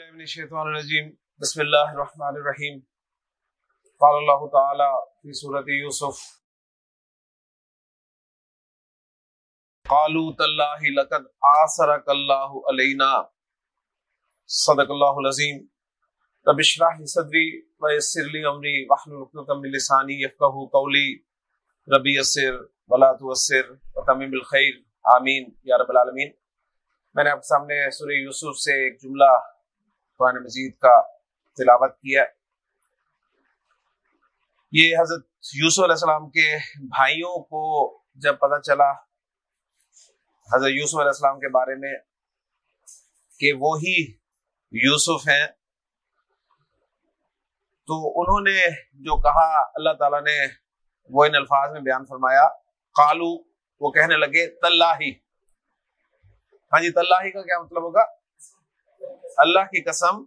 بالله من الشيطان الرجيم بسم الله الرحمن الرحيم قال الله تعالى في سورة يوسف قالوا تالله لقد آثرك الله علينا صدق الله العظيم رب اشرح لي صدري ويسر لي امري واحلل عقدة من لساني يفقهوا قولي ربي يسر ولا تعسر وتمم بالخير آمین یا رب العالمین۔ میں نے آپ کے سامنے سورہ یوسف سے ایک جملہ قرآن مجید کا تلاوت کیا۔ یہ حضرت یوسف علیہ السلام کے بھائیوں کو جب پتہ چلا، حضرت یوسف علیہ السلام کے بارے میں کہ وہی یوسف ہیں، تو انہوں نے جو کہا، اللہ تعالیٰ نے وہ ان الفاظ میں بیان فرمایا، قالو، وہ کہنے لگے تلّہ ہاں جی تلّہ کا کیا مطلب ہوگا؟ اللہ کی قسم،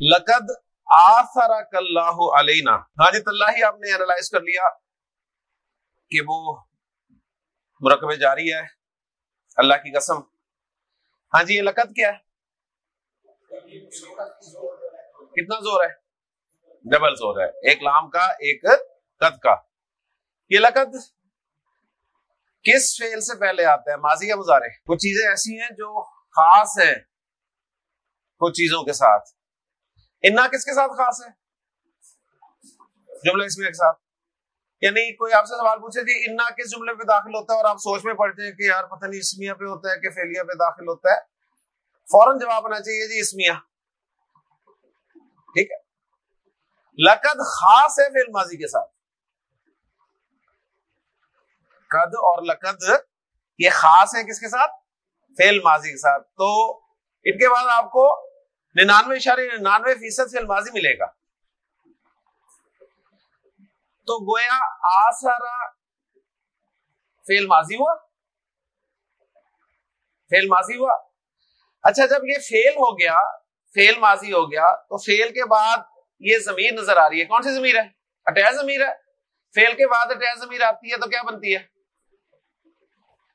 لقد آثر اللہ علینا۔ ہاں جی تلّہ آپ نے اینالائز کر لیا کہ وہ مرکب جاری ہے۔ اللہ کی قسم۔ ہاں جی یہ لقد کیا ہے؟ کتنا زور ہے؟ ڈبل زور ہے۔ ایک لام کا، ایک قد کا۔ یہ لقد کس فیل سے پہلے آتا ہے ماضی یا مظاہرے۔ کچھ چیزیں ایسی ہیں جو خاص ہیں۔ کچھ چیزوں کے ساتھ۔ انا کس کے ساتھ خاص ہے؟ جملہ اسمیہ کے ساتھ۔ یعنی کوئی آپ سے سوال پوچھے کہ انا کس جملے پہ داخل ہوتا ہے اور آپ سوچ میں پڑھتے ہیں کہ یار پتہ نہیں اسمیہ پہ ہوتا ہے کہ فیلیا پہ داخل ہوتا ہے۔ فوراً جواب آنا چاہیے جی اسمیہ۔ ٹھیک ہے۔ لقد خاص ہے فیل ماضی کے ساتھ۔ قد اور لقد یہ خاص ہے کس کے ساتھ؟ فیل ماضی کے ساتھ۔ تو ان کے بعد آپ کو ننانوے اشارے ننانوے فیصد فیل ماضی ملے گا۔ تو گویا آسارا فیل ماضی ہوا؟ فیل ماضی ہوا؟ اچھا جب یہ فیل ہو گیا فیل ماضی ہو گیا، تو فیل کے بعد یہ زمین نظر آ رہی ہے۔ کون سی زمین ہے؟ اٹیچ زمین ہے۔ فیل کے بعد اٹیچ زمین آتی ہے تو کیا بنتی ہے؟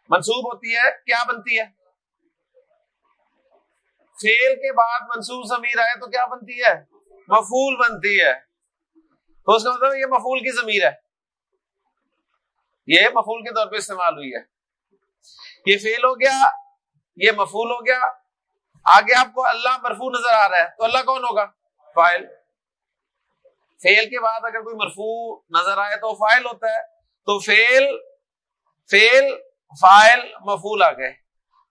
منسوب ہوتی ہے، کیا بنتی ہے؟ فیل کے بعد منسوب ضمیر آئے تو کیا بنتی ہے؟ مفول بنتی ہے۔ تو اس کا مطلب یہ مفول کی ضمیر ہے۔ یہ مفول کے طور پہ استعمال ہوئی ہے۔ یہ فیل ہو گیا، یہ مفول ہو گیا۔ آگے آپ کو اللہ مرفو نظر آ رہا ہے، تو اللہ کون ہوگا؟ فائل فیل کے بعد اگر کوئی مرفو نظر آئے تو فائل ہوتا ہے۔ تو فیل فیل فائل مفول آ گئے۔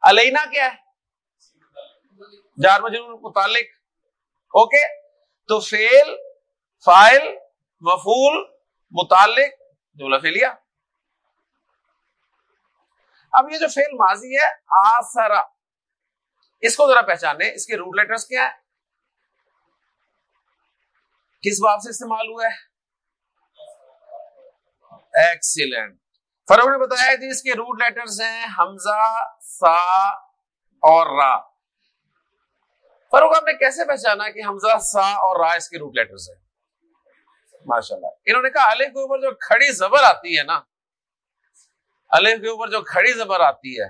علینا کیا ہے؟ جار مجرور متعلق۔ اوکے؟ تو فیل فائل مفول متعلق، جملہ فیلیا اب یہ جو فیل ماضی ہے آسرا اس کو ذرا پہچانے اس کے روٹ لیٹرز کیا ہے کس باب سے استعمال ہوا ہے ایکسیلنٹ فروغ نے بتایا جی اس کے روٹ لیٹرز ہیں حمزہ، سا اور را۔ فروغ آپ نے کیسے پہچانا کہ حمزہ سا اور را اس کے روٹ لیٹرز ہیں؟ ماشاء اللہ انہوں نے کہا الف کے اوپر جو کھڑی زبر آتی ہے نا، الف کے اوپر جو کھڑی زبر آتی ہے،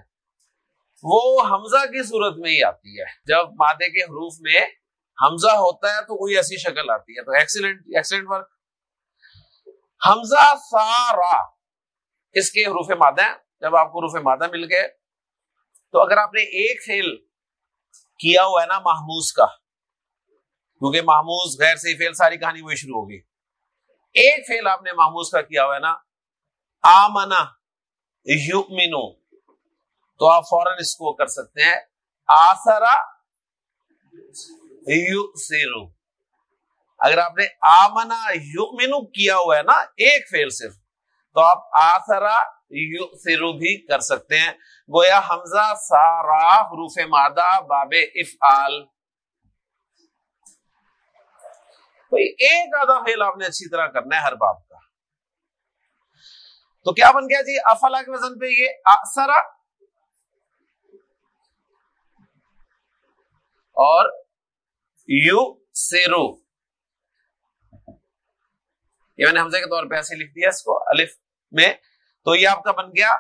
وہ حمزہ کی صورت میں ہی آتی ہے۔ جب مادے کے حروف میں حمزہ ہوتا ہے تو کوئی ایسی شکل آتی ہے۔ تو ایکسیلنٹ ایکسیلنٹ ورک حمزہ سا را، اس کے حروف مادہ ہیں؟ جب آپ کو حروف مادہ مل گئے، تو اگر آپ نے ایک فیل کیا ہوا ہے نا محموز کا؟ کیونکہ محموز غیر سے فیل ساری کہانی وہی شروع ہوگی۔ ایک فیل آپ نے محموز کا کیا ہوا ہے نا؟ آمنا یؤمنو۔ تو آپ فوراً اس کو کر سکتے ہیں۔ آسرا یؤسرو اگر آپ نے آمنا یؤمنو کیا ہوا ہے نا، ایک فیل صرف، تو آپ آسرا سرو بھی کر سکتے ہیں۔ گویا حمزہ سارا حروف مادہ باب افعال۔ کوئی ایک آدھا فیل آپ نے اچھی طرح کرنا ہے ہر باب کا۔ تو کیا بن گیا جی؟ افلا کے وزن پہ یہ آسرا اور یو سیرو۔ یہ میں نے حمزے کے طور پہ ایسے لکھ دیا اس کو، الف میں۔ تو یہ آپ کا بن گیا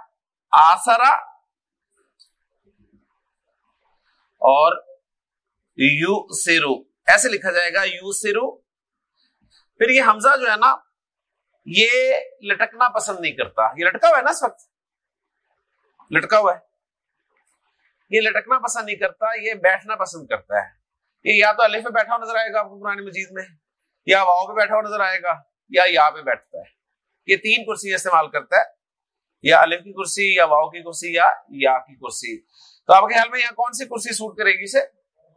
آسرا اور یو سیرو ایسے لکھا جائے گا یو سیرو پھر یہ حمزہ جو ہے نا، یہ لٹکنا پسند نہیں کرتا۔ یہ لٹکا ہوا ہے نا اس وقت؟ لٹکا ہوا ہے۔ یہ لٹکنا پسند نہیں کرتا، یہ بیٹھنا پسند کرتا ہے۔ یہ یا تو الف پہ بیٹھا ہوا نظر آئے گا آپ کو قرآن مجید میں، یا واؤ پہ بیٹھا ہوا نظر آئے گا، یا یا پہ بیٹھتا ہے۔ یہ تین کرسی استعمال کرتا ہے۔ یا الف کی کرسی یا واؤ کی کرسی یا یا کی کرسی۔ تو آپ کے خیال میں یہاں کون سی کرسی سوٹ کرے گی اسے؟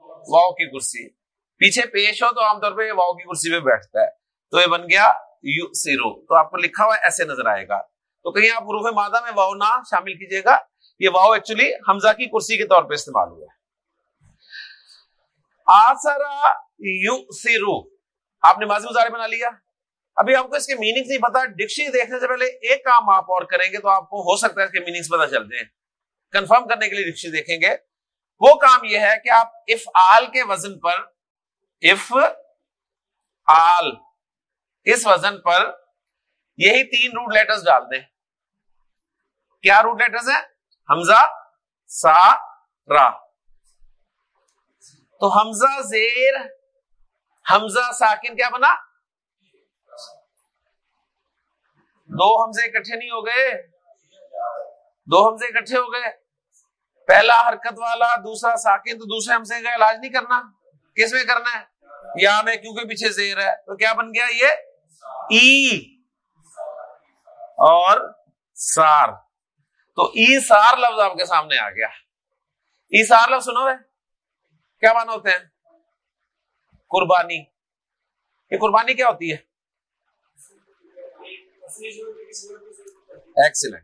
واؤ کی کرسی۔ پیچھے پیش ہو تو عام طور پہ واؤ کی کرسی پہ بیٹھتا ہے۔ تو یہ بن گیا یو سیرو تو آپ کو لکھا ہوا ایسے نظر آئے گا۔ تو کہیں آپ حروف مادہ میں واؤ نہ شامل کیجیے گا۔ یہ واؤ ایکچولی حمزہ کی کرسی کے طور پہ استعمال ہوا ہے۔ آسرا یو سیرو آپ نے ماضی مظاہرے بنا لیا۔ ابھی آپ کو اس کے میننگ نہیں پتا ڈکشنری دیکھنے سے پہلے ایک کام آپ اور کریں گے تو آپ کو ہو سکتا ہے اس کے میننگس پتا چل جائیں۔ کنفرم کرنے کے لیے ڈکشنری دیکھیں گے۔ وہ کام یہ ہے کہ آپ اف آل کے وزن پر اف آل، اس وزن پر یہی تین روٹ لیٹرز ڈال دیں۔ کیا روٹ لیٹرز ہیں؟ حمزہ، سا، را۔ تو حمزہ زیر، حمزہ ساکن کیا بنا؟ دو حمزے اکٹھے نہیں ہو گئے۔ دو حمزے اکٹھے ہو گئے۔ پہلا حرکت والا، دوسرا ساکن، تو دوسرے حمزے کا علاج نہیں کرنا۔ کس میں کرنا ہے؟ یا میں کیونکہ پیچھے زیر ہے؟ تو کیا بن گیا یہ؟ ای۔ اور سار۔ تو ای سار لفظ آپ کے سامنے آ گیا۔ ای سار لفظ سنو ہے کیا مانا ہوتے ہیں؟ قربانی۔ یہ قربانی کیا ہوتی ہے؟ ایکسیلنٹ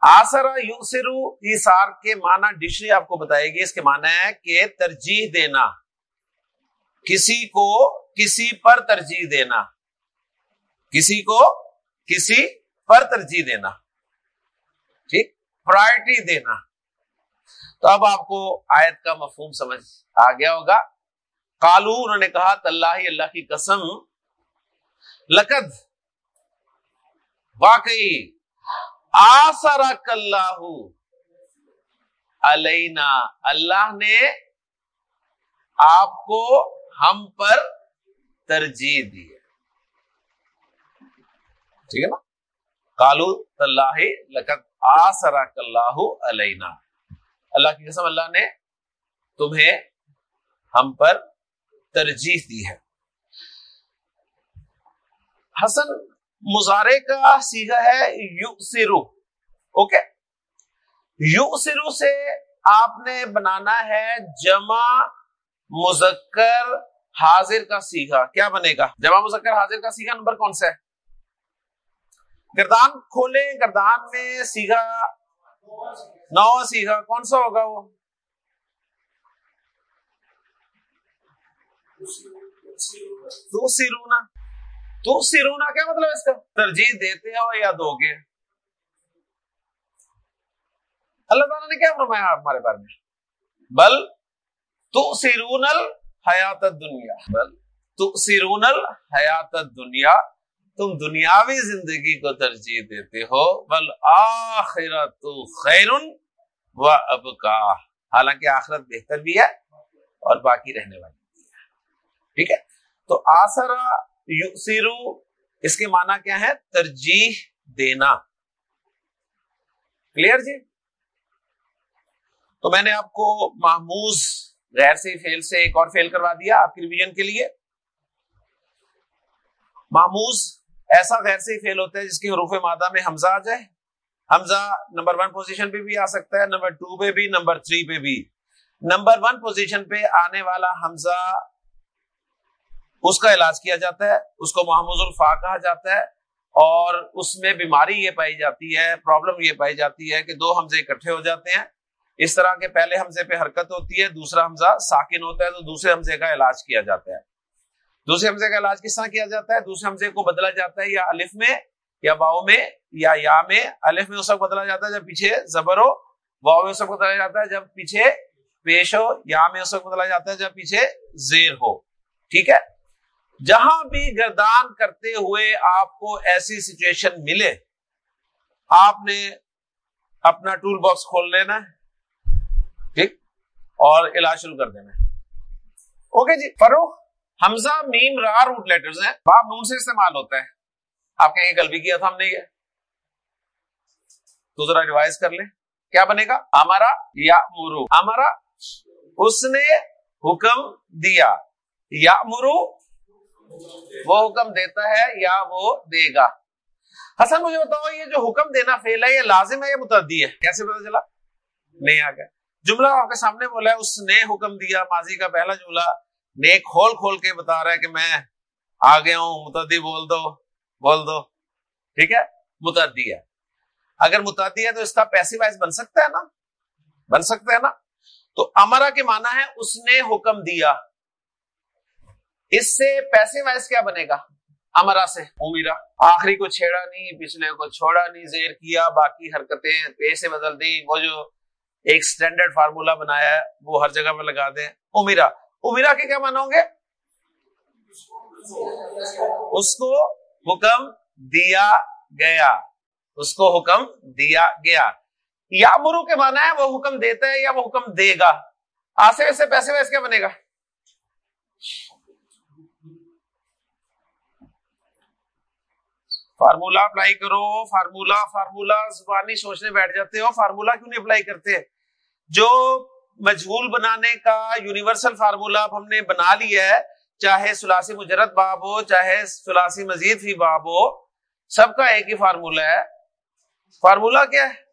آسرا یوسرو ایسار کے معنی ڈکشنری آپ کو بتائے گی، اس کے معنی ہے کہ ترجیح دینا۔ کسی کو کسی پر ترجیح دینا۔ کسی کو کسی پر ترجیح دینا۔ ٹھیک؟ پرائرٹی دینا۔ تو اب آپ کو آیت کا مفہوم سمجھ آ گیا ہوگا۔ کالو انہوں نے کہا اللہ اللہ کی قسم، لقد واقعی آسرا اللہ علینا، اللہ نے آپ کو ہم پر ترجیح دی ہے۔ ٹھیک ہے نا؟ کالو اللہ لقد آسرا اللہ علینا۔ اللہ کی قسم اللہ نے تمہیں ہم پر ترجیح دی ہے۔ حسن مظاہرے کا سیگا ہے یو سرو اوکے؟ یو سرو سے آپ نے بنانا ہے جمع مذکر حاضر کا سیگا۔ کیا بنے گا؟ جمع مذکر حاضر کا سیگا نمبر کون سا ہے؟ گردان کھولے گردان میں سیگا نو سیگا، کون سا ہوگا وہ؟ دو سیرونا تو سرونا کیا مطلب اس کا؟ ترجیح دیتے ہو یا دو گے اللہ تعالیٰ نے کیا فرمایا ہمارے بارے میں؟ بل تو سرون الحیات دنیا بل تو سرون الحیات دنیا تم دنیاوی زندگی کو ترجیح دیتے ہو۔ بل آخرت خیر و اب کا حالانکہ آخرت بہتر بھی ہے اور باقی رہنے والی بھی ہے۔ ٹھیک ہے؟ تو آسرا یو اس کے معنی کیا ہے؟ ترجیح دینا۔ کلیئر جی؟ تو میں نے آپ کو محموز غیر سے فیل سے ایک اور فیل کروا دیا آپ کی ریویژن کے لیے۔ محموز ایسا غیر سے فیل ہوتا ہے جس کی حروف مادہ میں حمزہ آ جائے۔ حمزہ نمبر ون پوزیشن پہ بھی آ سکتا ہے، نمبر ٹو پہ بھی، نمبر تھری پہ بھی۔ نمبر ون پوزیشن پہ آنے والا حمزہ اس کا علاج کیا جاتا ہے، اس کو محمود الفا کہا جاتا ہے اور اس میں بیماری یہ پائی جاتی ہے پرابلم یہ پائی جاتی ہے کہ دو حمزے اکٹھے ہو جاتے ہیں۔ اس طرح کے پہلے حمزے پہ حرکت ہوتی ہے، دوسرا حمزہ ساکن ہوتا ہے تو دوسرے حمزے کا علاج کیا جاتا ہے۔ دوسرے حمزے کا علاج کس طرح کیا جاتا ہے؟ دوسرے حمزے کو بدلا جاتا ہے یا الف میں یا باؤ میں یا یا میں۔ الف میں اس وقت بدلا جاتا ہے جب پیچھے زبر ہو واؤ میں اس وقت بدلا جاتا ہے جب پیچھے پیش ہو، یا میں اس وقت بدلا جاتا ہے جب پیچھے زیر ہو۔ ٹھیک ہے؟ جہاں بھی گردان کرتے ہوئے آپ کو ایسی سچویشن ملے آپ نے اپنا ٹول باکس کھول لینا ہے ٹھیک؟ اور علاج شروع کر دینا ہے۔ اوکے جی فروخ حمزہ میم را روٹ لیٹرز ہیں۔ باب نون سے استعمال ہوتا ہے۔ آپ کہیں کل بھی کیا تھا ہم نے یہ؟ تو ذرا ریوائز کر لیں۔ کیا بنے گا؟ ہمارا یا مرو ہمارا اس نے حکم دیا۔ یا مرو وہ حکم دیتا ہے یا وہ دے گا۔ حسن، مجھے بتاؤ، یہ جو حکم دینا فیل ہے، یہ لازم ہے یا متعدی ہے؟ کیسے پتا چلا؟ نہیں آ گیا۔ جملہ آپ کے سامنے بولا ہے، اس نے حکم دیا، ماضی کا پہلا جملہ۔ نے کھول کھول کے بتا رہا ہے کہ میں آ گیا ہوں، متعدی بول دو بول دو۔ ٹھیک ہے؟ متعدی ہے۔ اگر متعدی ہے تو اس کا پیسے وائز بن سکتا ہے نا؟ بن سکتا ہے نا؟ تو امرا کے مانا ہے، اس نے حکم دیا۔ اس سے پیسے وائز کیا بنے گا؟ امرا سے۔ امیرا آخری کو چھیڑا نہیں، پچھلے کو چھوڑا نہیں، زیر کیا، باقی حرکتیں، پیسے بدل دی وہ جو ایک اسٹینڈرڈ فارمولا بنایا ہے، وہ ہر جگہ پہ لگا دیں۔ امیرا امیرا کے کیا مانا ہوں گے؟ اس کو حکم دیا گیا۔ اس کو حکم دیا گیا۔ یا مرو کے مانا ہے، وہ حکم دیتا ہے یا وہ حکم دے گا۔ آسے ویسے پیسے ویسے کیا بنے گا؟ فارمولا اپلائی کرو فارمولا فارمولا زبانی سوچنے بیٹھ جاتے ہو فارمولا کیوں نہیں اپلائی کرتے جو مجھول بنانے کا یونیورسل فارمولا اب ہم نے بنا لیا ہے چاہے سلاسی مجرد باب ہو چاہے سلاسی مزید فی باب ہو سب کا ایک ہی فارمولا ہے فارمولا کیا ہے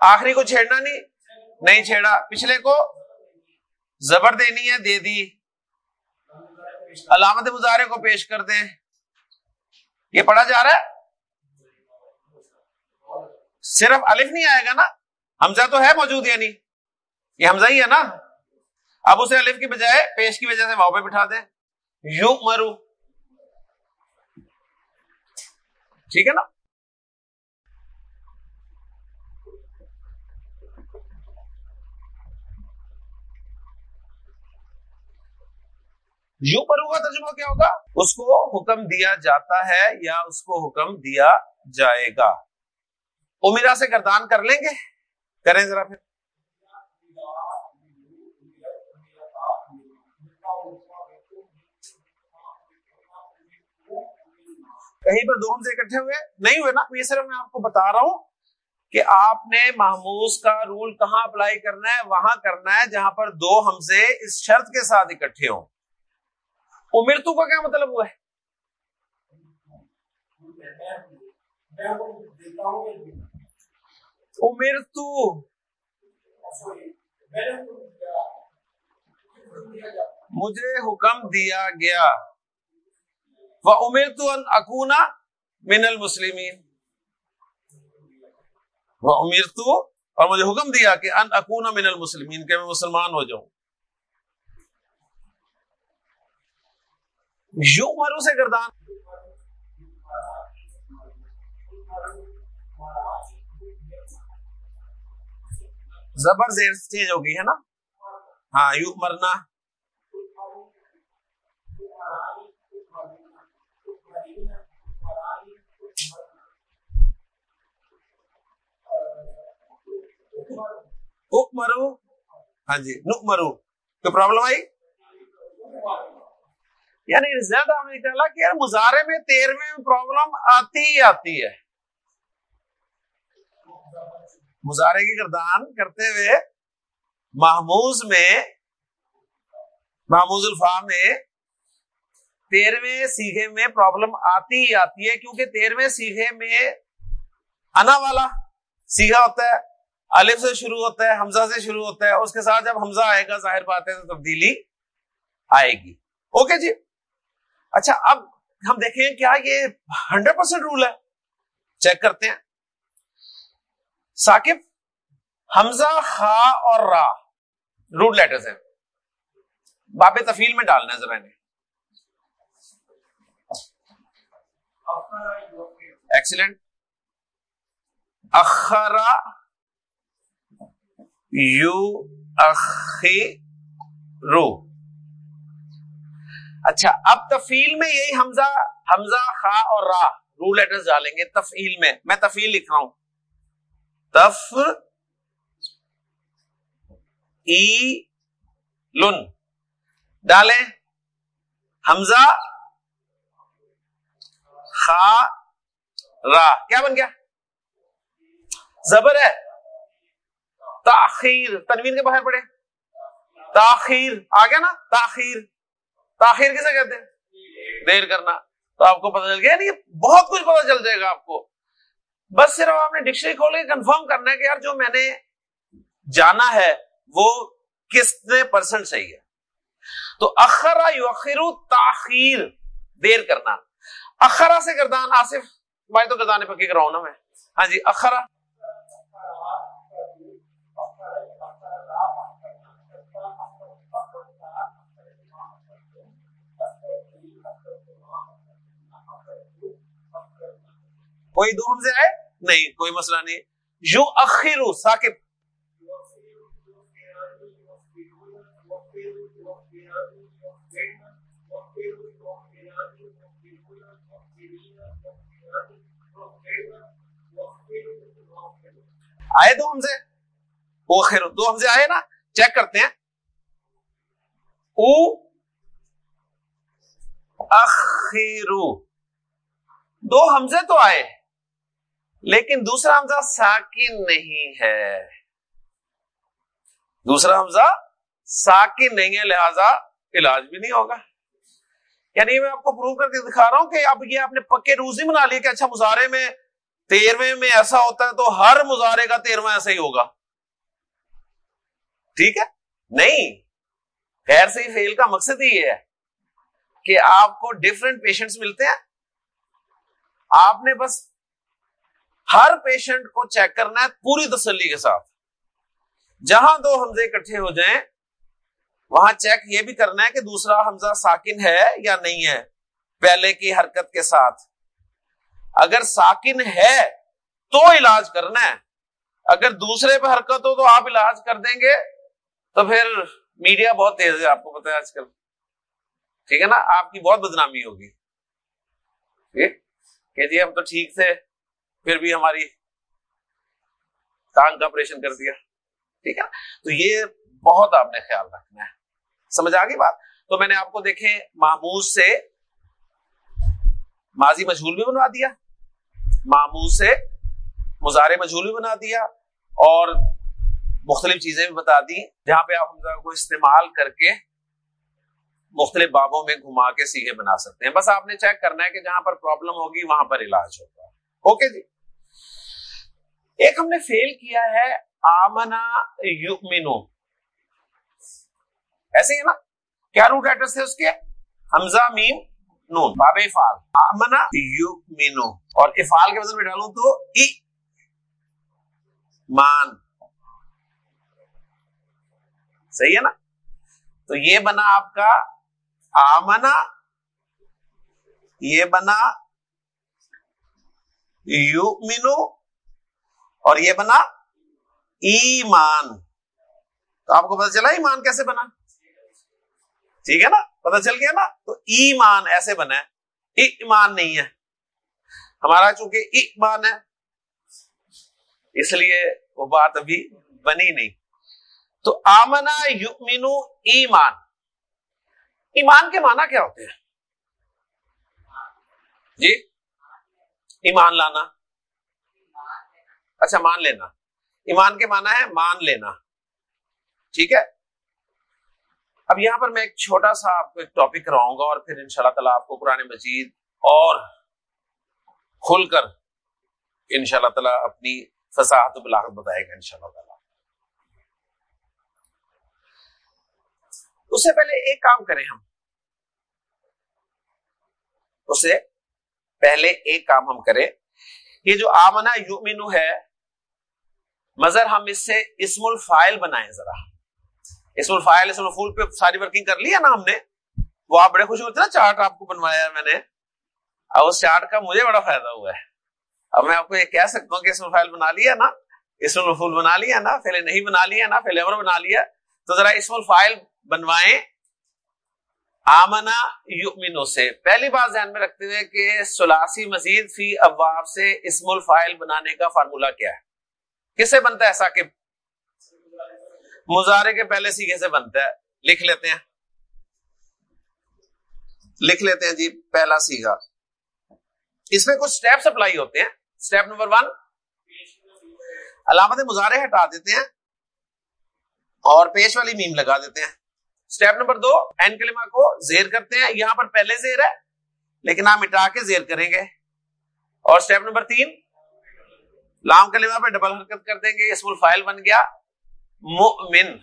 آخری کو چھیڑنا نہیں نہیں چھیڑا پچھلے کو زبر دینی ہے دے دی علامت مظاہرے کو پیش کر دیں یہ پڑھا جا رہا ہے؟ صرف الف نہیں آئے گا نا؟ حمزہ تو ہے موجود یعنی۔ یہ حمزہ ہی ہے نا۔ اب اسے الف کی بجائے پیش کی وجہ سے واؤ پہ بٹھا دیں۔ یو مرو ٹھیک ہے نا؟ یوں پر ہوگا ترجمہ کیا ہوگا؟ اس کو حکم دیا جاتا ہے یا اس کو حکم دیا جائے گا۔ امیرا سے گردان کر لیں گے؟ کریں ذرا پھر۔ کہیں پر دو سے اکٹھے ہوئے؟ نہیں ہوئے نا؟ یہ صرف میں آپ کو بتا رہا ہوں کہ آپ نے محموز کا رول کہاں اپلائی کرنا ہے؟ وہاں کرنا ہے جہاں پر دو ہم سے اس شرط کے ساتھ اکٹھے ہوں۔ امرتو کا کیا مطلب ہوا ہے؟ امرتو مجھے حکم دیا گیا۔ وہ امیر تو اکونا من المسلمین۔ وہ امیر تو اور مجھے حکم دیا کہ ان اکونا من المسلمین، کہ میں مسلمان ہو جاؤں۔ یوں مرو سے گردان۔ زبر زیر چینج ہوگی، ہے نا؟ ہاں یوں مرنا۔ مرو۔ ہاں جی نک مرو۔ کوئی پرابلم آئی؟ یعنی زیادہ نکلا کہ یار مظاہرے میں تیرہویں پرابلم آتی ہی آتی ہے۔ مظاہرے کی گردان کرتے ہوئے محموز میں محموز الفا میں تیرہویں سیکھے میں پرابلم آتی ہی آتی ہے کیونکہ تیرہویں سیکھے میں انا والا سیکھا ہوتا ہے، الف سے شروع ہوتا ہے، حمزہ سے شروع ہوتا ہے، اس کے ساتھ جب حمزہ آئے گا، ظاہر بات ہے تو تبدیلی آئے گی۔ اوکے جی؟ اچھا اب ہم دیکھیں کیا یہ ہنڈریڈ پرسینٹ رول ہے۔ چیک کرتے ہیں۔ ثاقب، حمزہ، خا اور را، روٹ لیٹرز ہیں۔ باب تفیل میں ڈالنا ہے ذرا انہیں۔ ایکسیلنٹ اخرا یو اخی رو اچھا اب تفیل میں یہی حمزہ حمزہ، خا اور را رو لیٹر ڈالیں گے تفیل میں۔ میں تفیل لکھ رہا ہوں۔ تف، ای، لن۔ ڈالیں۔ حمزہ، خا، را۔ کیا بن گیا؟ زبر ہے۔ تاخیر۔ تنوین کے باہر پڑے تاخیر۔ آ گیا نا؟ تاخیر۔ تاخیر کسے کہتے ہیں؟ دیر کرنا۔ تو آپ کو پتہ چل گیا یعنی نہیں بہت کچھ پتہ چل جائے گا آپ کو۔ بس صرف آپ نے ڈکشنری کھول کے کنفرم کرنا ہے کہ یار جو میں نے جانا ہے، وہ کس نے پرسنٹ صحیح ہے۔ تو اخرا یو تاخیر، دیر کرنا۔ اخرا سے گردان، آصف، میں تو گردانے پکی کر رہا ہوں نا میں۔ ہاں جی اخرا۔ کوئی دو ہم سے آئے نہیں، کوئی مسئلہ نہیں۔ یو اخیر ثاقب آئے دو ہم سے وہ خیر دو ہم سے آئے نا؟ چیک کرتے ہیں۔ او اخیرو دو حمزے تو آئے۔ لیکن دوسرا حمزہ ساکن نہیں ہے۔ دوسرا حمزہ ساکن نہیں ہے، لہذا علاج بھی نہیں ہوگا۔ یعنی میں آپ کو پروو کر کے دکھا رہا ہوں کہ اب یہ آپ نے پکے روزی بنا لی کہ اچھا مظاہرے میں تیرہویں میں ایسا ہوتا ہے تو ہر مظاہرے کا تیرواں ایسا ہی ہوگا۔ ٹھیک ہے؟ نہیں۔ خیر سے فیل کا مقصد ہی یہ ہے کہ آپ کو ڈفرینٹ پیشنٹس ملتے ہیں۔ آپ نے بس ہر پیشنٹ کو چیک کرنا ہے پوری تسلی کے ساتھ۔ جہاں دو حمزے اکٹھے ہو جائیں، وہاں چیک یہ بھی کرنا ہے کہ دوسرا حمزہ ساکن ہے یا نہیں ہے پہلے کی حرکت کے ساتھ۔ اگر ساکن ہے تو علاج کرنا ہے۔ اگر دوسرے پہ حرکت ہو تو آپ علاج کر دیں گے۔ تو پھر میڈیا بہت تیز ہے، آپ کو پتا ہے آج کل۔ ٹھیک ہے نا؟ آپ کی بہت بدنامی ہوگی۔ کہ جی ہم تو ٹھیک تھے۔ پھر بھی ہماری ٹانگ کا آپریشن کر دیا۔ ٹھیک ہے؟ تو یہ بہت آپ نے خیال رکھنا ہے۔ سمجھ آ گئی بات؟ تو میں نے آپ کو دیکھے معموز سے ماضی مجھول بھی بنوا دیا معموز سے مزار مجھول بھی بنا دیا اور مختلف چیزیں بھی بتا دی جہاں پہ آپ کو استعمال کر کے مختلف بابوں میں گھما کے سیگے بنا سکتے ہیں۔ بس آپ نے چیک کرنا ہے کہ جہاں پر پرابلم ہوگی، وہاں پر علاج ہوگا۔ اوکے جی؟ ایک ہم نے فیل کیا ہے، آمنا یؤمنو۔ ایسے ہی نا؟ کیا روٹ ایڈریس ہے اس کے؟ حمزہ میم نون، باب افال آمنا یؤمنو۔ اور افال کے وزن میں ڈالوں تو ای۔ مان۔ صحیح ہے نا؟ تو یہ بنا آپ کا آمنا، یہ بنا یؤمنو۔ اور یہ بنا ایمان۔ تو آپ کو پتا چلا ایمان کیسے بنا؟ ٹھیک ہے نا؟ پتا چل گیا نا؟ تو ایمان ایسے بنا ہے۔ ایمان نہیں ہے۔ ہمارا چونکہ ایمان ہے، اس لیے وہ بات ابھی بنی نہیں۔ تو آمنا یؤمنو ایمان۔ ایمان کے معنی کیا ہوتے ہیں؟ جی ایمان لانا۔ اچھا مان لینا۔ ایمان کے معنی ہے مان لینا۔ ٹھیک ہے؟ اب یہاں پر میں ایک چھوٹا سا آپ کو ایک ٹاپک کراؤں گا اور پھر ان شاء اللہ تعالیٰ آپ کو قرآن مجید اور کھل کر ان شاء اللہ تعالیٰ اپنی فصاحت بلاغت بتائے گا ان شاء اللہ تعالیٰ۔ اس سے پہلے ایک کام کریں ہم۔ اسے پہلے ایک کام ہم کریں۔ یہ جو آمنا یومینو ہے مگر ہم اس سے اسم الفائل بنائیں ذرا۔ اسم الفائل اسم الفول پہ ساری ورکنگ کر لی ہے نا ہم نے؟ وہ آپ بڑے خوش ہوتے نا چارٹ آپ کو بنوایا میں نے۔ اب اس چارٹ کا مجھے بڑا فائدہ ہوا ہے۔ اب میں آپ کو یہ کہہ سکتا ہوں کہ اسم الفائل بنا لیا نا۔ اسم الفول بنا لیا نا پہلے نہیں بنا لیا نا پہلے امر بنا لیا۔ تو ذرا اسم الفائل بنوائیں۔ آمنا یؤمنو سے۔ پہلی بات ذہن میں رکھتے ہوئے کہ سلاسی مزید فی ابواب سے اسم الفائل بنانے کا فارمولا کیا ہے۔ کسے بنتا ہے ایسا کہ مظاہرے کے پہلے سیگے سے بنتا ہے؟ لکھ لیتے ہیں۔ لکھ لیتے ہیں جی پہلا سیگا۔ اس میں کچھ سٹیپس اپلائی ہوتے ہیں۔ سٹیپ نمبر ون علامت مظاہرے ہٹا دیتے ہیں اور پیش والی میم لگا دیتے ہیں۔ سٹیپ نمبر دو این کلمہ کو زیر کرتے ہیں۔ یہاں پر پہلے زیر ہے، لیکن آپ مٹا کے زیر کریں گے۔ اور سٹیپ نمبر تین لام کلمہ پہ ڈبل حرکت کر دیں گے اسم الفائل بن گیا۔ مؤمن۔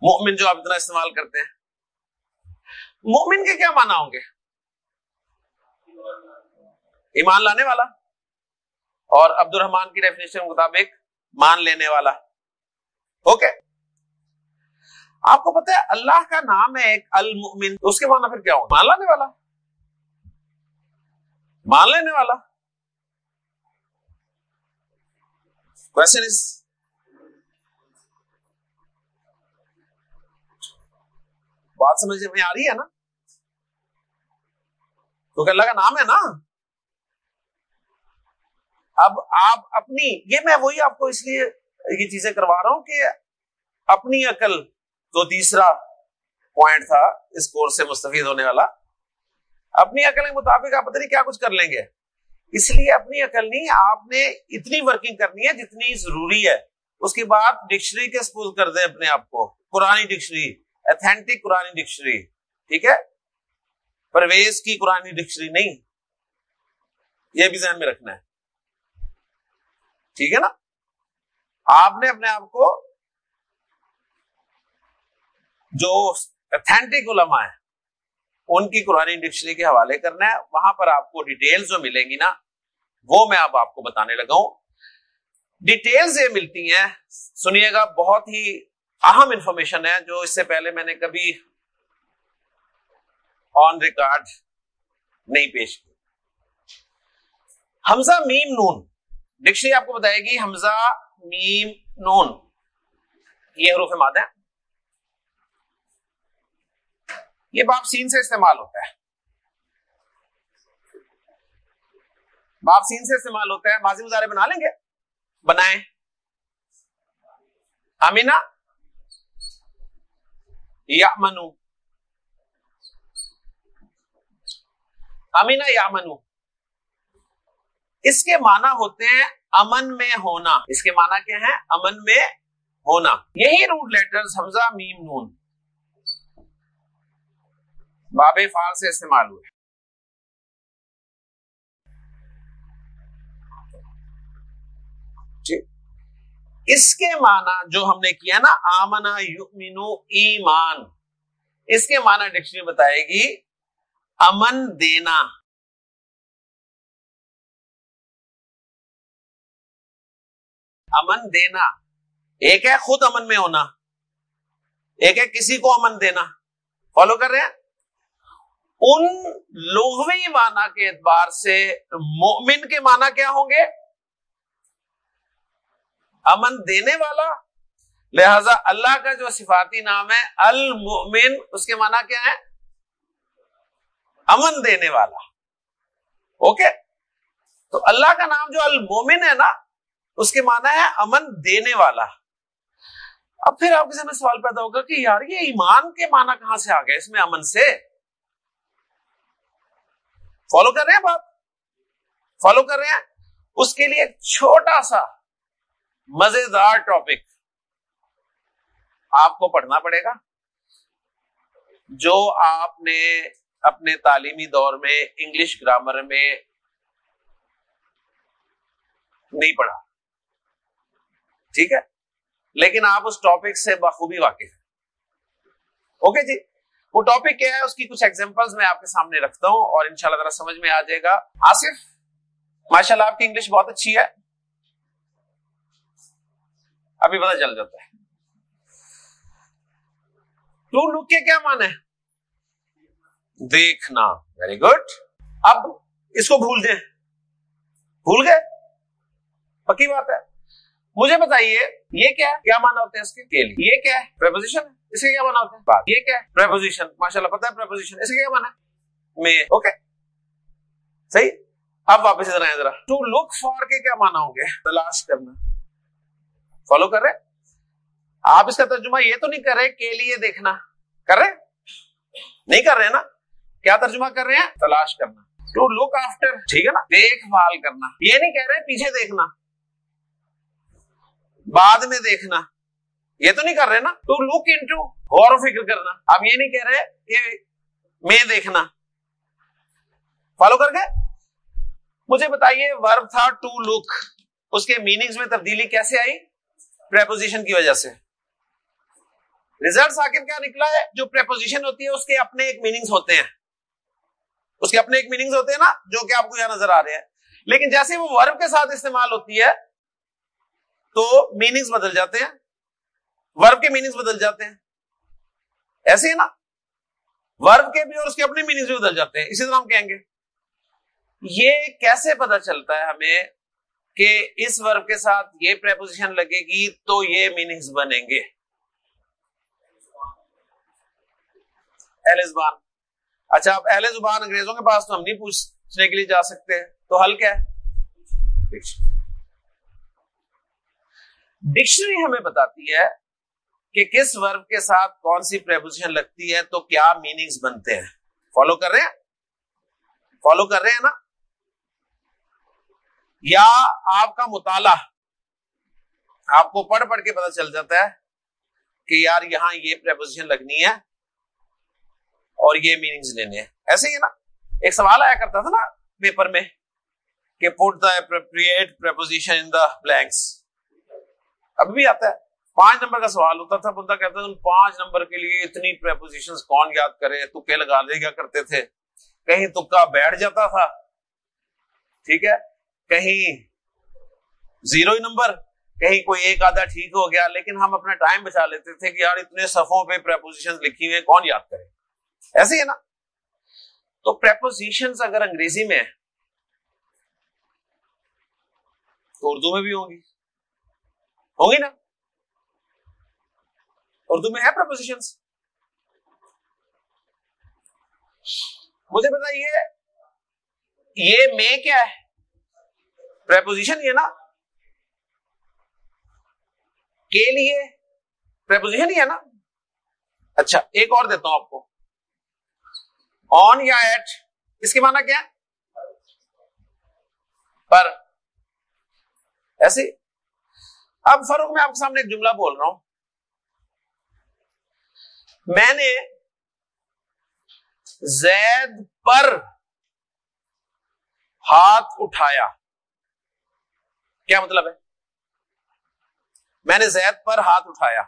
مؤمن جو آپ اتنا استعمال کرتے ہیں۔ مؤمن کے کیا مانا ہوں گے؟ ایمان لانے والا اور عبد الرحمان کی ڈیفینیشن کے مطابق مان لینے والا۔ اوکے آپ کو پتا ہے، اللہ کا نام ہے ایک المؤمن، اس کے معنی پھر کیا ہو مان لانے والا۔ مان لینے والا۔ کوشچن از بات سمجھ میں آ رہی ہے نا کیونکہ اللہ کا نام ہے نا اب آپ اپنی یہ میں وہی آپ کو اس لیے یہ چیزیں کروا رہا ہوں کہ اپنی عقل تو تیسرا پوائنٹ تھا اس کورس سے مستفید ہونے والا اپنی عقل کے مطابق آپ پتہ نہیں کیا کچھ کر لیں گے اس لیے اپنی عقل نہیں، آپ نے اتنی ورکنگ کرنی ہے جتنی ضروری ہے۔ اس کے بعد ڈکشنری کے اسکول کر دیں اپنے آپ کو۔ پرانی ڈکشنری اتھینٹک قرآن ڈکشنری ٹھیک ہے؟ پرویز کی قرآن ڈکشنری نہیں۔ یہ بھی ذہن میں رکھنا ہے۔ ٹھیک ہے نا؟ آپ نے اپنے آپ کو جو اتھینٹک علماء ہیں ان کی قرآن ڈکشنری کے حوالے کرنا ہے۔ وہاں پر آپ کو ڈیٹیل جو ملیں گی نا، وہ میں اب آپ کو بتانے لگا ہوں۔ ڈیٹیلز یہ ملتی ہیں، سنیے گا، بہت ہی اہم انفارمیشن ہے جو اس سے پہلے میں نے کبھی آن ریکارڈ نہیں پیش کی۔ حمزہ میم نون۔ ڈکشنری آپ کو بتائے گی، حمزہ میم نون۔ یہ حروف مادہ ہے یہ باپ سین سے استعمال ہوتا ہے۔ باپ سین سے استعمال ہوتا ہے۔ ماضی مظاہرے بنا لیں گے؟ بنائیں۔ امینا یا منو امینا یا منو اس کے معنی ہوتے ہیں امن میں ہونا۔ اس کے معنی کیا ہے امن میں ہونا۔ یہی روٹ لیٹر حمزہ میم نون۔ باب فال سے استعمال ہوئے۔ جی۔ اس کے معنی جو ہم نے کیا نا، آمنا یؤمنو ایمان۔ اس کے معنی ڈکشنری بتائے گی، امن دینا۔ امن دینا۔ ایک ہے خود امن میں ہونا۔ ایک ہے کسی کو امن دینا۔ فالو کر رہے ہیں؟ ان لغوی معنی کے اعتبار سے مومن کے معنی کیا ہوں گے؟ امن دینے والا۔ لہذا اللہ کا جو صفاتی نام ہے، المؤمن، اس کے معنی کیا ہے؟ امن دینے والا۔ اوکے؟ تو اللہ کا نام جو المومن ہے نا، اس کے معنی ہے امن دینے والا۔ اب پھر آپ کے سامنے سوال پیدا ہوگا کہ یار یہ ایمان کے معنی کہاں سے آ گئے اس میں امن سے۔ فالو کر رہے ہیں بات فالو کر رہے ہیں؟ اس کے لیے ایک چھوٹا سا مزیدار ٹاپک آپ کو پڑھنا پڑے گا، جو آپ نے اپنے تعلیمی دور میں انگلش گرامر میں نہیں پڑھا۔ ٹھیک ہے؟ لیکن آپ اس ٹاپک سے بخوبی واقف ہیں۔ اوکے جی؟ وہ ٹاپک کیا ہے؟ اس کی کچھ ایگزامپل میں آپ کے سامنے رکھتا ہوں اور انشاءاللہ ذرا سمجھ میں آ جائے گا۔ آصف ماشاء اللہ آپ کی انگلش بہت اچھی ہے۔ ابھی پتا چل جاتا ہے۔ ٹو لک کے کیا مانا ہے؟ دیکھنا۔ ویری گڈ اب اس کو بھول دیں بھول گئے؟ پکی بات ہے۔ مجھے بتائیے، یہ کیا ہے؟ کیا مانا ہوتا ہے اس کے؟ لیے۔ یہ کیا ہے؟ پریپوزیشن اس کا کیا مانا ہوتا ہے یہ کیا ہے؟ پریپوزیشن ماشاء اللہ پتا ہے پریپوزیشن اس کا کیا مانا ہے؟ میں۔ اوکے صحیح؟ اب واپس ادھر آئے ذرا۔ ٹو لک فار کے کیا مانا ہوں گے؟ تلاش کرنا فالو کر رہے؟ آپ اس کا ترجمہ یہ تو نہیں کر رہے، کے لیے دیکھنا۔ کر رہے؟ نہیں کر رہے نا؟ کیا ترجمہ کر رہے ہیں؟ تلاش کرنا ٹو لک آفٹر ٹھیک ہے نا؟ دیکھ بھال کرنا۔ یہ نہیں کہہ رہے، پیچھے دیکھنا۔ بعد میں دیکھنا۔ یہ تو نہیں کر رہے نا۔ ٹو لک ان ٹو غور و فکر کرنا۔ اب یہ نہیں کہہ رہے کہ میں دیکھنا۔ فالو کر گئے مجھے بتائیے ورب تھا ٹو لک اس کے میننگز میں تبدیلی کیسے آئی؟ پریپوزیشن کی وجہ سے۔ ریزلٹ آخر کیا نکلا ہے؟ جو پریپوزیشن ہوتی ہے، اس کے اپنے ایک میننگز ہوتے ہیں۔ اس کے اپنے ایک میننگز ہوتے ہیں نا، جو کہ آپ کو یہاں نظر آ رہے ہیں۔ لیکن جیسے وہ ورب کے ساتھ استعمال ہوتی ہے تو میننگز بدل جاتے ہیں۔ ورب کے میننگز بدل جاتے ہیں۔ ایسے ہی نا۔ ورب کے بھی اور اس کے اپنے میننگز بھی بدل جاتے ہیں۔ اسی طرح ہم کہیں گے۔ یہ کیسے پتا چلتا ہے ہمیں کہ اس ورب کے ساتھ یہ پریپوزیشن لگے گی تو یہ میننگز بنیں گے۔ اہل زبان۔ اچھا اب اہل زبان انگریزوں کے پاس تو ہم نہیں پوچھنے کے لیے جا سکتے۔ تو حل کیا ہے؟ ڈکشنری ہمیں بتاتی ہے کہ کس ورب کے ساتھ کون سی پریپوزیشن لگتی ہے تو کیا میننگز بنتے ہیں؟ فالو کر رہے ہیں؟ فالو کر رہے ہیں نا؟ یا آپ کا مطالعہ آپ کو پڑھ پڑھ کے پتا چل جاتا ہے کہ یار یہاں یہ پریپوزیشن لگنی ہے اور یہ میننگز لینے ہیں۔ ایسے ہی نا؟ ایک سوال آیا کرتا تھا نا پیپر میں کہ پٹ دا پریپوزیشن ان دا بلینکس ابھی بھی آتا ہے۔ پانچ نمبر کا سوال ہوتا تھا، بندہ کہتا تھا پانچ نمبر کے لیے اتنی پریپوزیشن کون یاد کرے؟ تکے لگا دے گیا کرتے تھے؟ کہیں تکا بیٹھ جاتا تھا۔ ٹھیک ہے۔ کہیں زیرو ہی نمبر، کہیں کوئی ایک آدھا ٹھیک ہو گیا، لیکن ہم اپنا ٹائم بچا لیتے تھے کہ یار اتنے صفوں پہ پریپوزیشن لکھی ہوئی کون یاد کرے؟ ایسے ہی ہے نا۔ تو پریپوزیشن اگر انگریزی میں تو اردو میں بھی ہوں گی۔ ہوں گی نا اردو میں ہے پرپوزیشن مجھے بتائیے یہ میں کیا ہے پریپوزیشن یہ نا کے لیے پریپوزیشن ہی ہے نا اچھا ایک اور دیتا ہوں آپ کو آن یا ایٹ اس کے معنی کیا ہے پر ایسے اب فروغ میں آپ کے سامنے ایک جملہ بول رہا ہوں۔ میں نے زید پر ہاتھ اٹھایا۔ کیا مطلب ہے؟ میں نے زید پر ہاتھ اٹھایا۔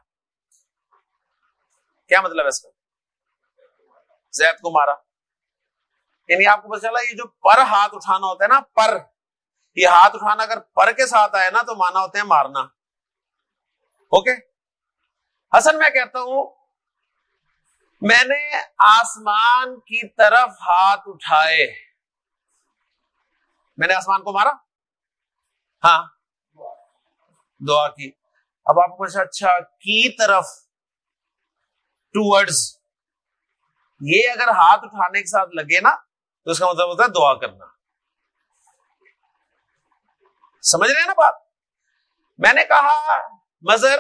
کیا مطلب ہے اس کا؟ زید کو مارا۔ یعنی آپ کو پتا چلا، یہ جو پر ہاتھ اٹھانا ہوتا ہے نا، پر، یہ ہاتھ اٹھانا اگر پر کے ساتھ آئے نا، تو مانا ہوتے ہیں مارنا۔ اوکے حسن، میں کہتا ہوں، میں نے آسمان کی طرف ہاتھ اٹھائے۔ میں نے آسمان کو مارا؟ ہاں۔ دعا کی۔ اب آپ کو اچھا کی طرف۔ ٹوڈز یہ اگر ہاتھ اٹھانے کے ساتھ لگے نا، تو اس کا مطلب ہوتا ہے دعا کرنا۔ سمجھ رہے ہیں نا بات؟ میں نے کہا مظہر،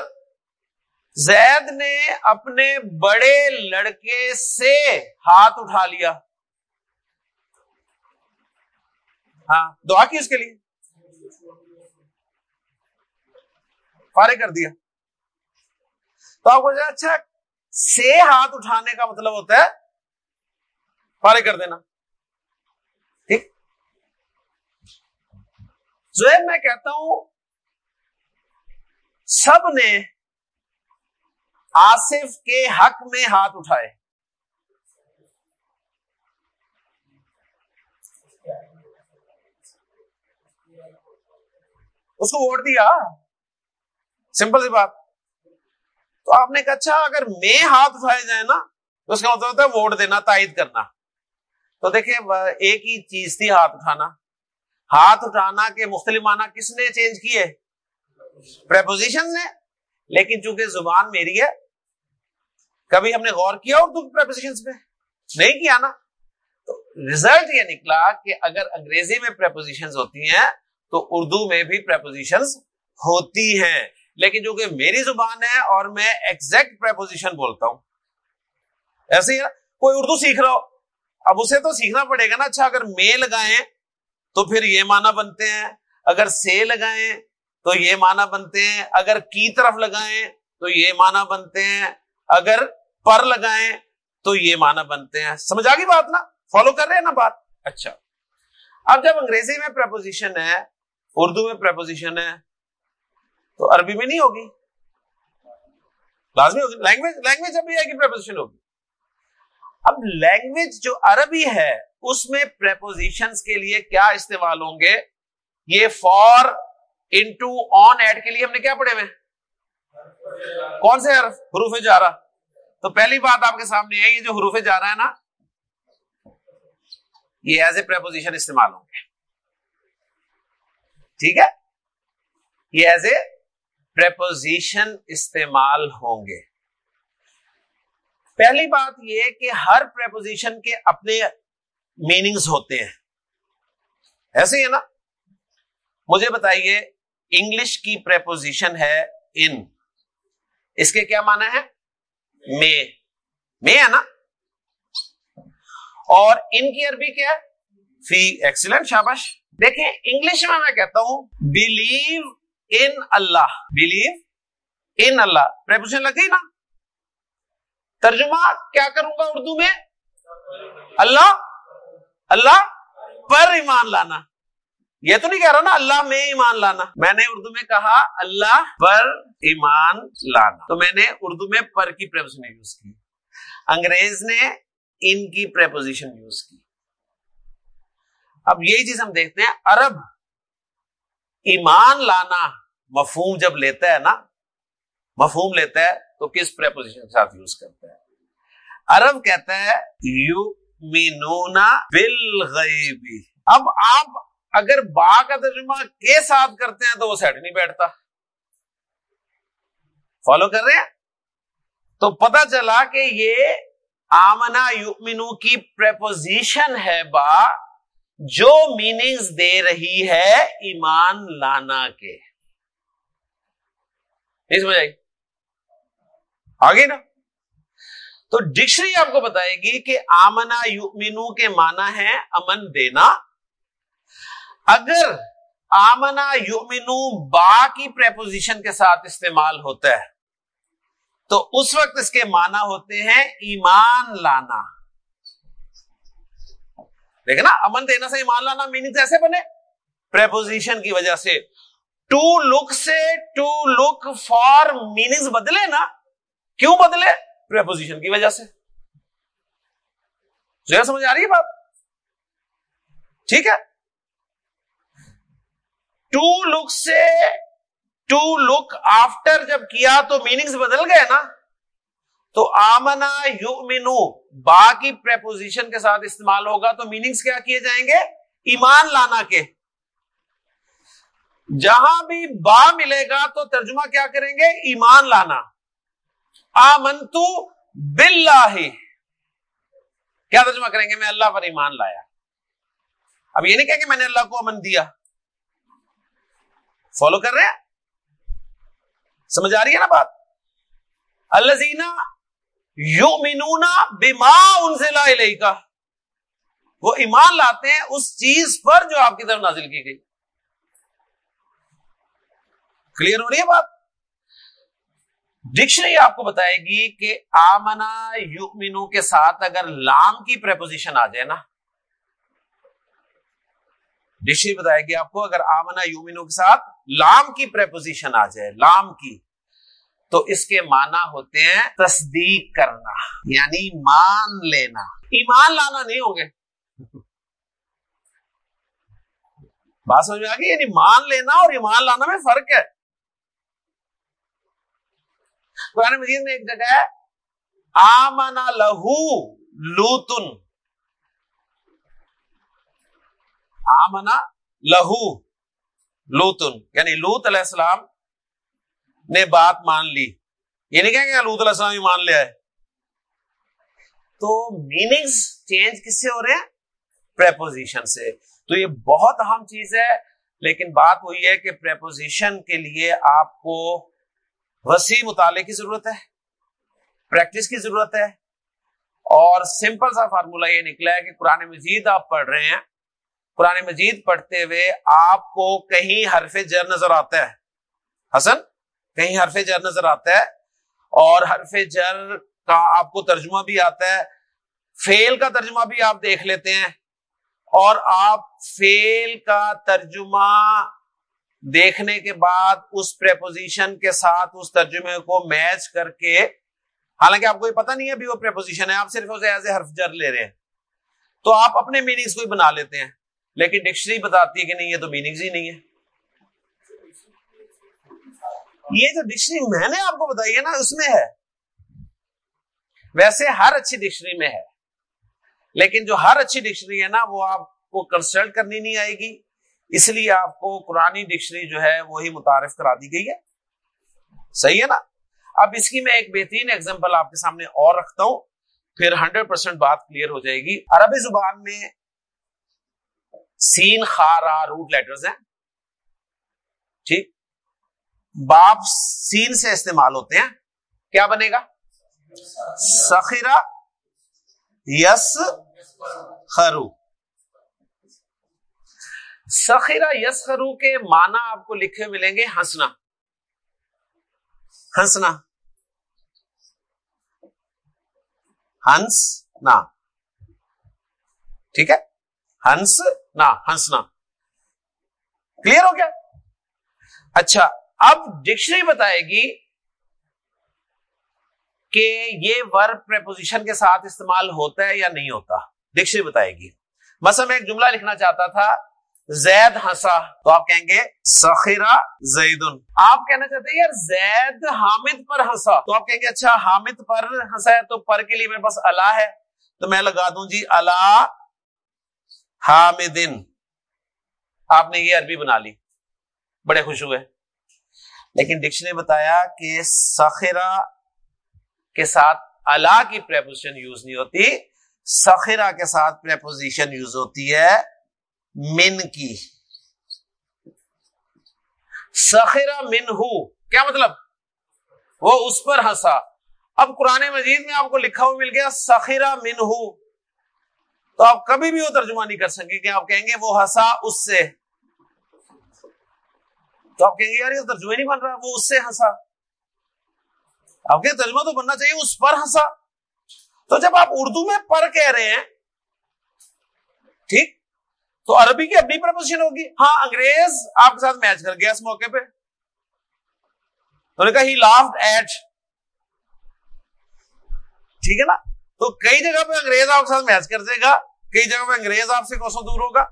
زید نے اپنے بڑے لڑکے سے ہاتھ اٹھا لیا۔ ہاں دعا کی اس کے لیے۔ فارغ کر دیا۔ تو آپ کو اچھا سے ہاتھ اٹھانے کا مطلب ہوتا ہے فارغ کر دینا۔ ٹھیک۔ زہر میں کہتا ہوں سب نے آصف کے حق میں ہاتھ اٹھائے۔ اس کو ووٹ دیا؟ سمپل سی بات۔ تو آپ نے کہا اچھا اگر میں ہاتھ اٹھائے جائیں نا، تو اس کا مطلب ہوتا ہے ووٹ دینا، تائید کرنا۔ تو دیکھیں ایک ہی چیز تھی، ہاتھ اٹھانا۔ ہاتھ اٹھانا کے مختلف معنی کس نے چینج کیے؟ پریپوزیشن نے لیکن چونکہ زبان میری ہے، کبھی ہم نے غور کیا اردو پریپوزیشن پہ؟ نہیں کیا نا؟ تو ریزلٹ یہ نکلا کہ اگر انگریزی میں پریپوزیشن ہوتی ہیں، تو اردو میں بھی پریپوزیشن ہوتی ہیں۔ لیکن جو کہ میری زبان ہے اور میں ایکزیکٹ پریپوزیشن بولتا ہوں۔ ایسے ہی کوئی اردو سیکھ رہا ہو، اب اسے تو سیکھنا پڑے گا نا اچھا اگر مے لگائیں تو پھر یہ معنی بنتے ہیں۔ اگر سے لگائیں تو یہ معنی بنتے ہیں اگر کی طرف لگائیں تو یہ معنی بنتے ہیں، اگر پر لگائیں تو یہ معنی بنتے ہیں۔ سمجھ آ گئی بات نا؟ فالو کر رہے ہیں نا بات؟ اچھا۔ اب جب انگریزی میں پریپوزیشن ہے، اردو میں پریپوزیشن ہے، تو عربی میں نہیں ہوگی؟ لازمی ہوگی۔ لینگویج لینگویج ابھی آئے گی پریپوزیشن ہوگی۔ اب لینگویج جو عربی ہے، اس میں پریپوزیشن کے لیے کیا استعمال ہوں گے؟ یہ فور انٹو آن ایڈ کے لیے ہم نے کیا پڑھے ہوئے کون سے حرف؟ حروف جا رہا تو پہلی بات آپ کے سامنے ہے، یہ جو حروف جا رہا ہے نا، یہ ایز اے پریپوزیشن استعمال ہوں گے۔ ٹھیک ہے؟ یہ ایز اے پریپوزیشن استعمال ہوں گے۔ پہلی بات یہ کہ ہر پریپوزیشن کے اپنے میننگز ہوتے ہیں۔ ایسے ہی ہے نا؟ مجھے بتائیے انگلش کی پریپوزیشن ہے ان اس کے کیا مانا ہے مے مے ہے نا؟ اور ان کی عربی کیا ہے؟ فی ایکسیلنٹ شابش دیکھیں، انگلش میں میں کہتا ہوں believe in Allah believe in Allah preposition لگ گئی نا؟ ترجمہ کیا کروں گا اردو میں؟ اللہ. اللہ پر ایمان لانا. یہ تو نہیں کہہ رہا نا، اللہ میں ایمان لانا۔ میں نے اردو میں کہا، اللہ پر ایمان لانا۔ تو میں نے اردو میں پر کی پریپوزیشن یوز کی۔ انگریز نے ان کی پریپوزیشن یوز کی۔ اب یہی چیز ہم دیکھتے ہیں، عرب ایمان لانا مفہوم جب لیتا ہے نا، مفہوم لیتا ہے تو کس پریپوزیشن کے ساتھ یوز کرتا ہے؟ عرب کہتا ہے یو مینونا بالغیبی اب آپ اگر با کا ترجمہ کے ساتھ کرتے ہیں تو وہ سیٹ نہیں بیٹھتا۔ فالو کر رہے ہیں؟ تو پتا چلا کہ یہ آمنا یؤمنو کی پریپوزیشن ہے با، جو میننگز دے رہی ہے ایمان لانا کے۔ سمجھ آئی؟ آگے نا۔ تو ڈکشنری آپ کو بتائے گی کہ آمنا یؤمنو کے معنی ہے امن دینا۔ اگر آمنا یومنو با کی پریپوزیشن کے ساتھ استعمال ہوتا ہے، تو اس وقت اس کے معنی ہوتے ہیں ایمان لانا۔ دیکھنا امن دینا سے ایمان لانا میننگ ایسے بنے۔ پریپوزیشن کی وجہ سے۔ ٹو لک سے ٹو لک فار میننگ بدلے نا۔ کیوں بدلے؟ پریپوزیشن کی وجہ سے۔ سمجھ آ رہی ہے بات؟ ٹھیک ہے؟ ٹو لک سے ٹو لک آفٹر جب کیا تو میننگز بدل گئے نا۔ تو آمنا یو مینو با کی پریپوزیشن کے ساتھ استعمال ہوگا تو میننگز کیا کیے جائیں گے؟ ایمان لانا کے۔ جہاں بھی با ملے گا تو ترجمہ کیا کریں گے؟ ایمان لانا۔ آمنتو باللہ۔ کیا ترجمہ کریں گے؟ میں اللہ پر ایمان لایا۔ اب یہ نہیں کہ میں نے اللہ کو امن دیا۔ فالو کر رہے ہیں؟ سمجھ آ رہی ہے نا بات؟ اللہ زینا یو مینونا بیما ان سے لا کا وہ ایمان لاتے ہیں اس چیز پر جو آپ کی طرف نازل کی گئی۔ کلیئر ہو رہی ہے بات؟ ڈکشنری آپ کو بتائے گی کہ آمنا یو کے ساتھ اگر لام کی پریپوزیشن آ جائے نا ڈکشنری بتائے گی آپ کو، اگر آمنا یومینو کے ساتھ لام کی پریپوزیشن آ جائے، لام کی، تو اس کے معنی ہوتے ہیں تصدیق کرنا یعنی مان لینا۔ ایمان لانا نہیں ہوں گے بات سمجھ میں آ گئی؟ یعنی مان لینا اور ایمان لانا میں فرق ہے۔ قرآن مجید میں ایک جگہ ہے، آمنا لہو لوتن۔ آمنا لہو، لوتن۔ یعنی لوت علیہ السلام نے بات مان لی۔ یہ نہیں کہ لوت علیہ السلام ہی مان لیا ہے۔ تو میننگز چینج کس سے ہو رہے ہیں؟ پریپوزیشن سے۔ تو یہ بہت اہم چیز ہے، لیکن بات وہی ہے کہ پریپوزیشن کے لیے آپ کو وسیع مطالعے کی ضرورت ہے پریکٹس کی ضرورت ہے۔ اور سمپل سا فارمولا یہ نکلا ہے کہ قرآن مجید آپ پڑھ رہے ہیں۔ قرآن مجید پڑھتے ہوئے آپ کو کہیں حرف جر نظر آتا ہے۔ حسن، کہیں حرف جر نظر آتا ہے اور حرف جر کا آپ کو ترجمہ بھی آتا ہے۔ فیل کا ترجمہ بھی آپ دیکھ لیتے ہیں اور آپ فیل کا ترجمہ دیکھنے کے بعد اس پریپوزیشن کے ساتھ اس ترجمے کو میچ کر کے، حالانکہ آپ کو یہ پتا نہیں ہے ابھی وہ پریپوزیشن ہے، آپ صرف اسے ایز اے حرف جر لے رہے ہیں۔ تو آپ اپنے میننگس کو ہی بنا لیتے ہیں۔ لیکن ڈکشنری بتاتی ہے کہ نہیں، یہ تو میننگز ہی نہیں ہے۔ یہ جو ڈکشنری میں نے آپ کو بتائی ہے نا، اس میں ہے۔ ویسے ہر اچھی ڈکشنری میں ہے۔ لیکن جو ہر اچھی ڈکشنری ہے نا، وہ آپ کو کنسلٹ کرنی نہیں آئے گی۔ اس لیے آپ کو قرآن ڈکشنری جو ہے، وہی متعارف کرا دی گئی ہے۔ صحیح ہے نا؟ اب اس کی میں ایک بہترین ایگزامپل آپ کے سامنے اور رکھتا ہوں۔ پھر ہنڈریڈ پرسینٹ بات کلیئر ہو جائے گی۔ عربی زبان میں سین خارا روٹ لیٹرز ہیں۔ ٹھیک۔ باپ سین سے استعمال ہوتے ہیں۔ کیا بنے گا؟ سخیرا یس خرو۔ سخیرا یس خرو کے معنی آپ کو لکھے ملیں گے ہنسنا۔ ہنسنا۔ ہنس نہ ٹھیک ہے۔ ہنس نہ۔ ہنسنا کلیئر ہو گیا؟ اچھا اب ڈکشنری بتائے گی کہ یہ ورب پریپوزیشن کے ساتھ استعمال ہوتا ہے یا نہیں ہوتا۔ ڈکشنری بتائے گی۔ مثلا میں ایک جملہ لکھنا چاہتا تھا، زید ہنسا۔ تو آپ کہیں گے سخیرا زید آپ کہنا چاہتے ہیں، یار، زید حامد پر ہنسا۔ تو آپ کہیں گے اچھا حامد پر ہنسا ہے تو پر کے لیے میرے پاس اللہ ہے۔ تو میں لگا دوں جی اللہ حامدن۔ آپ نے یہ عربی بنا لی۔ بڑے خوش ہوئے۔ لیکن ڈکشن نے بتایا کہ سخیرا کے ساتھ اللہ کی پریپوزیشن یوز نہیں ہوتی۔ سخیرا کے ساتھ پریپوزیشن یوز ہوتی ہے من کی۔ سخیرا من ہو کیا مطلب؟ وہ اس پر ہنسا۔ اب قرآن مجید میں آپ کو لکھا ہوا مل گیا سخیرا من ہو تو آپ کبھی بھی وہ ترجمہ نہیں کر سکیں کہ آپ کہیں گے وہ ہنسا، اس سے۔ تو آپ کہیں گے، یار، یہ ترجمہ نہیں بن رہا، وہ اس سے ہنسا۔ آپ کے ترجمہ تو بننا چاہیے، اس پر ہنسا۔ تو جب آپ اردو میں پر کہہ رہے ہیں، ٹھیک؟ تو عربی کی اپنی پرپوزیشن ہوگی۔ ہاں انگریز آپ کے ساتھ میچ کر گیا اس موقع پہ۔ تو نے کہا ہی لافٹ ایٹ ٹھیک ہے نا؟ تو کئی جگہ پہ انگریز آپ کے ساتھ میچ کر دے گا۔ کئی جگہ پہ انگریز آپ سے کوسوں دور ہوگا؟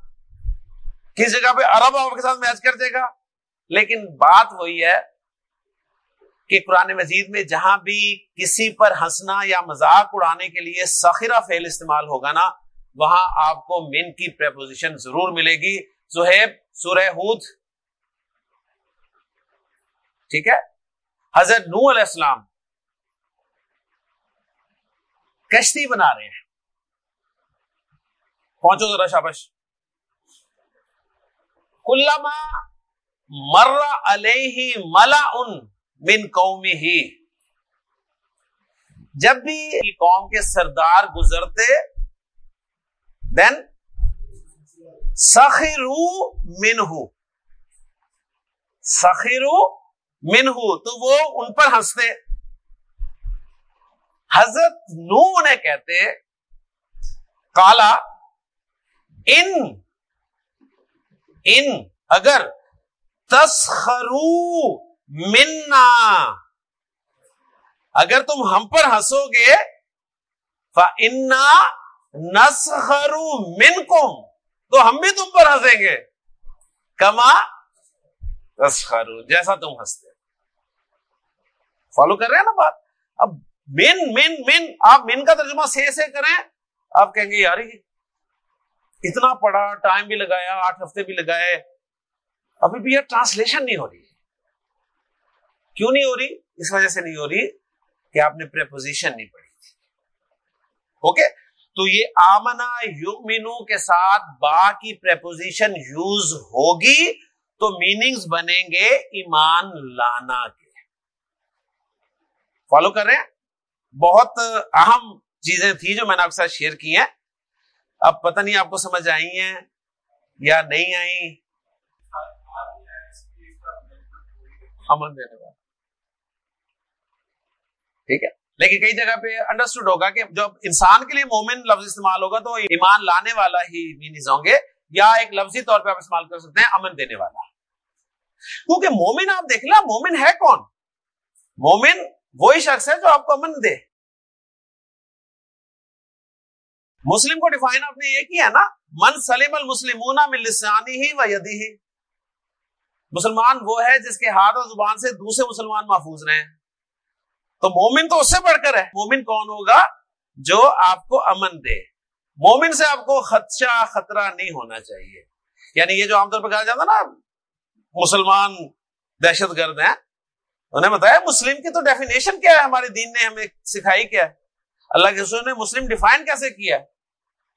کس جگہ پہ عرب آپ کے ساتھ میچ کر دے گا؟ لیکن بات وہی ہے کہ قرآن مجید میں جہاں بھی کسی پر ہنسنا یا مذاق اڑانے کے لیے سخیرہ فیل استعمال ہوگا نا، وہاں آپ کو من کی پریپوزیشن ضرور ملے گی۔ زہیب، سورہ ہود۔ ٹھیک ہے؟ حضرت نو علیہ السلام کشتی بنا رہے ہیں۔ پہنچو ذرا شابش کلما مر علیہ ملا ان من قومی ہی جب بھی قوم کے سردار گزرتے دین سخیرو منہ۔ سخیرو منہ۔ تو وہ ان پر ہنستے۔ حضرت نو نے کہتے کالا ان ان اگر تسخرو منا، اگر تم ہم پر ہنسو گے انا نسخرو من تو ہم بھی تم پر ہنسیں گے، کما تسخرو، جیسا تم ہنستے فالو کر رہے ہیں نا بات؟ اب من من من، آپ من کا ترجمہ سے سے کریں، آپ کہیں گے، یار اتنا پڑھا ٹائم بھی لگایا، آٹھ ہفتے بھی لگائے۔ ابھی بھی یہ ٹرانسلیشن نہیں ہو رہی۔ کیوں نہیں ہو رہی؟ اس وجہ سے نہیں ہو رہی کہ آپ نے پریپوزیشن نہیں پڑھی۔ تھی اوکے تو یہ آمنا یومینو کے ساتھ با کی پریپوزیشن یوز ہوگی تو میننگز بنیں گے ایمان لانا کے۔ فالو کر رہے ہیں؟ بہت اہم چیزیں تھیں جو میں نے آپ کے ساتھ شیئر کی ہیں۔ اب پتہ نہیں آپ کو سمجھ آئی ہیں یا نہیں آئی۔ امن دینے والا ٹھیک ہے۔ لیکن کئی جگہ پہ انڈرسٹوڈ ہوگا کہ جب انسان کے لیے مومن لفظ استعمال ہوگا تو ایمان لانے والا ہی مینز ہوں گے یا ایک لفظی طور پہ آپ استعمال کر سکتے ہیں امن دینے والا۔ کیونکہ مومن آپ دیکھ لیں، مومن ہے کون؟ مومن وہی شخص ہے جو آپ کو امن دے۔ مسلم کو ڈیفائن آپ نے یہ کیا نا؟ من سلیم المسلمون من لسانی ہی و یدی ہی مسلمان وہ ہے جس کے ہاتھ اور زبان سے دوسرے مسلمان محفوظ رہے تو مومن تو اس سے بڑھ کر ہے۔ مومن کون ہوگا؟ جو آپ کو امن دے۔ مومن سے آپ کو خدشہ، خطرہ نہیں ہونا چاہیے۔ یعنی یہ جو عام طور پہ کہا جاتا نا، مسلمان دہشت گرد ہیں۔ انہیں بتایا مسلم کی تو ڈیفینیشن کیا ہے؟ ہمارے دین نے ہمیں سکھائی کیا ہے۔ اللہ کے رسول نے مسلم ڈیفائن کیسے کیا ہے؟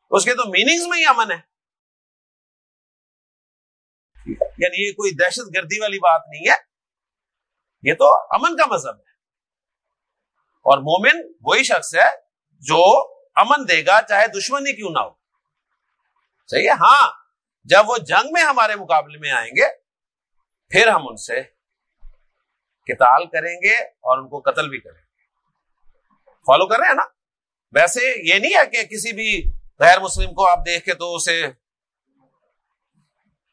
اس کے تو میننگز میں ہی امن ہے۔ یعنی یہ کوئی دہشت گردی والی بات نہیں ہے۔ یہ تو امن کا مذہب ہے۔ اور مومن وہی شخص ہے جو امن دے گا چاہے دشمنی کیوں نہ ہو۔ صحیح ہے؟ ہاں جب وہ جنگ میں ہمارے مقابلے میں آئیں گے، پھر ہم ان سے کتال کریں گے اور ان کو قتل بھی کریں گے۔ فالو کر رہے ہیں نا؟ ویسے یہ نہیں ہے کہ کسی بھی غیر مسلم کو آپ دیکھ کے تو اسے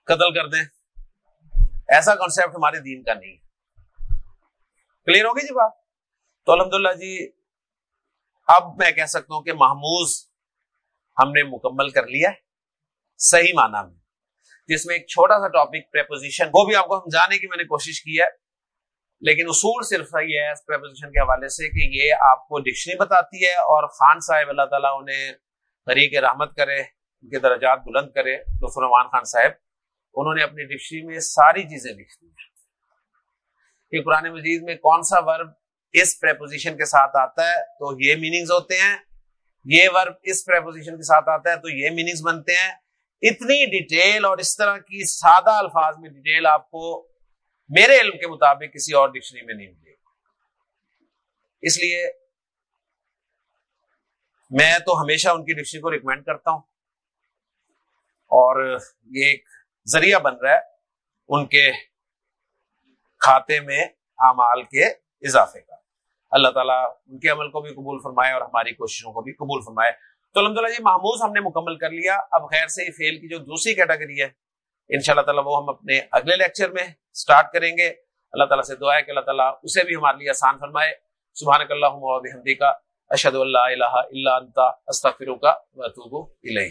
قتل کر دیں۔ ایسا کانسیپٹ ہمارے دین کا نہیں ہے۔ کلیئر ہوگی جی بات؟ تو الحمد جی اب میں کہہ سکتا ہوں کہ محموز ہم نے مکمل کر لیا ہے، صحیح معنی میں۔ جس میں ایک چھوٹا سا ٹاپک پریپوزیشن وہ بھی آپ کو سمجھانے کی میں نے کوشش کی ہے۔ لیکن اصول صرف یہ ہے پریپوزیشن کے حوالے سے کہ یہ آپ کو ڈکشنری بتاتی ہے اور خان صاحب اللہ تعالیٰ انہیں طریق رحمت کرے، ان کے درجات بلند کرے۔ ڈاکٹر رحمان خان صاحب، انہوں نے اپنی ڈکشنری میں ساری چیزیں لکھ دی ہیں۔ کہ قرآن مجید میں کون سا ورب اس پریپوزیشن کے ساتھ آتا ہے تو یہ میننگز ہوتے ہیں۔ یہ ورب اس پریپوزیشن کے ساتھ آتا ہے تو یہ میننگز بنتے ہیں۔ اتنی ڈیٹیل اور اس طرح کی سادہ الفاظ میں ڈیٹیل آپ کو میرے علم کے مطابق کسی اور ڈکشنری میں نہیں ملے اس لیے میں تو ہمیشہ ان کی ڈکشنری کو ریکمینڈ کرتا ہوں۔ اور یہ ایک ذریعہ بن رہا ہے ان کے کھاتے میں اعمال کے اضافے کا۔ اللہ تعالیٰ ان کے عمل کو بھی قبول فرمائے اور ہماری کوششوں کو بھی قبول فرمائے۔ تو الحمد للہ جی محمود ہم نے مکمل کر لیا۔ اب خیر سے فیل کی جو دوسری کیٹیگری ہے ان شاء اللہ تعالیٰ وہ ہم اپنے اگلے لیکچر میں اسٹارٹ کریں گے۔ اللہ تعالیٰ سے دعا ہے کہ اللہ تعالیٰ اسے بھی ہمارے لیے آسان فرمائے۔ سبحان اللہ کا اشد اللہ الہ اللہ انتا استغفرک و اتوب الیہ